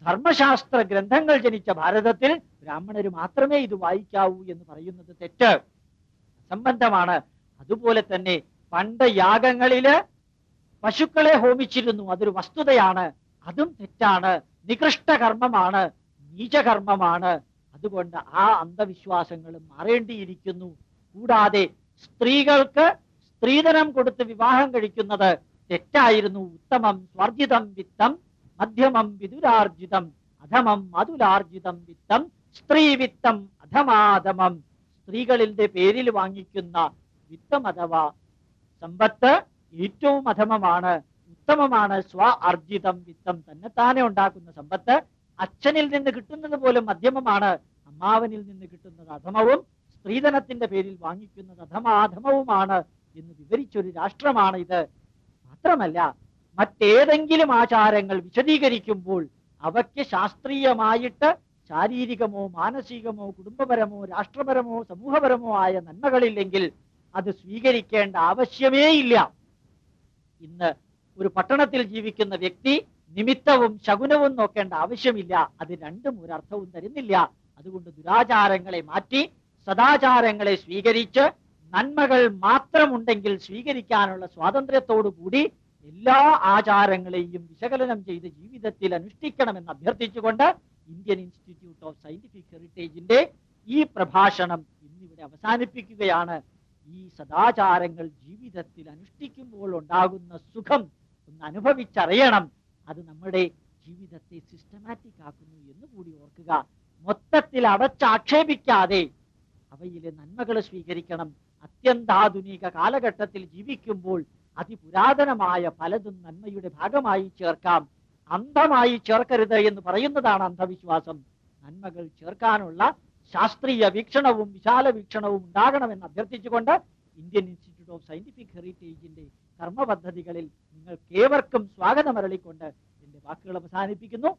ധർമ്മശാസ്ത്ര ഗ്രന്ഥങ്ങൾ ജനിച്ച ഭാരതത്തിൽ ബ്രാഹ്മണര് മാത്രമേ ഇത് വായിക്കാവൂ എന്ന് പറയുന്നത് തെറ്റ്. സംബന്ധമാണ്. അതുപോലെ തന്നെ പണ്ട് യാഗങ്ങളിൽ പശുക്കളെ ഹോമിച്ചിരുന്നു. അതൊരു വസ്തുതയാണ്. അതും തെറ്റാണ്. നികൃഷ്ട കർമ്മമാണ്. നീചകർമ്മമാണ് അതുകൊണ്ട് ആ അന്ധവിശ്വാസങ്ങളും മാറേണ്ടിയിരിക്കുന്നു കൂടാതെ സ്ത്രീകൾക്ക് സ്ത്രീധനം കൊടുത്ത് വിവാഹം കഴിക്കുന്നത് തെറ്റായിരുന്നു. ഉത്തമം സ്വർജിതം വിത്തം മധ്യമം വിദുരാർജിതം അധമം മധുരാർജിതം വിത്തം സ്ത്രീ വിത്തം അധമാധമം. സ്ത്രീകളിന്റെ പേരിൽ വാങ്ങിക്കുന്ന വിത്തം അഥവാ സമ്പത്ത് ഏറ്റവും അധമമാണ്. ഉത്തമമാണ് സ്വ അർജിതം വിത്തം. തന്നെത്താനെ ഉണ്ടാക്കുന്ന സമ്പത്ത് അച്ഛനിൽ നിന്ന് കിട്ടുന്നത് പോലും മധ്യമമാണ്. അമ്മാവനിൽ നിന്ന് കിട്ടുന്നത് അധമവും സ്ത്രീധനത്തിന്റെ പേരിൽ വാങ്ങിക്കുന്നത് അധമാധമവുമാണ് എന്ന് വിവരിച്ചൊരു രാഷ്ട്രമാണ് ഇത്. മാത്രമല്ല മറ്റേതെങ്കിലും ആചാരങ്ങൾ വിശദീകരിക്കുമ്പോൾ അവയ്ക്ക് ശാസ്ത്രീയമായിട്ട് ശാരീരികമോ മാനസികമോ കുടുംബപരമോ രാഷ്ട്രപരമോ സമൂഹപരമോ ആയ നന്മകളില്ലെങ്കിൽ അത് സ്വീകരിക്കേണ്ട ആവശ്യമേ ഇല്ല ഇന്ന് ഒരു പട്ടണത്തിൽ ജീവിക്കുന്ന വ്യക്തി നിമിത്തവും ശകുനവും നോക്കേണ്ട ആവശ്യമില്ല. അത് രണ്ടും ഒരർത്ഥവും തരുന്നില്ല. അതുകൊണ്ട് ദുരാചാരങ്ങളെ മാറ്റി സദാചാരങ്ങളെ സ്വീകരിച്ച് നന്മകൾ മാത്രമുണ്ടെങ്കിൽ സ്വീകരിക്കാനുള്ള സ്വാതന്ത്ര്യത്തോടു കൂടി എല്ലാ ആചാരങ്ങളെയും വിശകലനം ചെയ്ത് ജീവിതത്തിൽ അനുഷ്ഠിക്കണമെന്ന് അഭ്യർത്ഥിച്ചുകൊണ്ട് ഇന്ത്യൻ ഇൻസ്റ്റിറ്റ്യൂട്ട് ഓഫ് സയന്റിഫിക് ഹെറിറ്റേജിന്റെ ഈ പ്രഭാഷണം ഇന്നിവിടെ അവസാനിപ്പിക്കുകയാണ്. ഈ സദാചാരങ്ങൾ ജീവിതത്തിൽ അനുഷ്ഠിക്കുമ്പോൾ ഉണ്ടാകുന്ന സുഖം ഒന്ന് അനുഭവിച്ചറിയണം. അത് നമ്മുടെ ജീവിതത്തെ സിസ്റ്റമാറ്റിക് ആക്കുന്നു എന്ന് കൂടി ഓർക്കുക. മൊത്തത്തിൽ അടച്ചാക്ഷേപിക്കാതെ അവയിലെ നന്മകൾ സ്വീകരിക്കണം. അത്യന്താധുനിക കാലഘട്ടത്തിൽ ജീവിക്കുമ്പോൾ അതിപുരാതനമായ പലതും നന്മയുടെ ഭാഗമായി ചേർക്കാം. അന്ധമായി ചേർക്കരുത് എന്ന് പറയുന്നതാണ് അന്ധവിശ്വാസം. നന്മകൾ ചേർക്കാനുള്ള ശാസ്ത്രീയ വീക്ഷണവും വിശാല വീക്ഷണവും ഉണ്ടാകണമെന്ന് അഭ്യർത്ഥിച്ചുകൊണ്ട് ഇന്ത്യൻ ഇൻസ്റ്റിറ്റ്യൂട്ട് ഓഫ് സയന്റിഫിക് ഹെറിറ്റേജിന്റെ കർമ്മ പദ്ധതികളിൽ നിങ്ങൾക്ക് ഏവർക്കും സ്വാഗതം അരളിക്കൊണ്ട് എന്റെ വാക്കുകൾ അവസാനിപ്പിക്കുന്നു.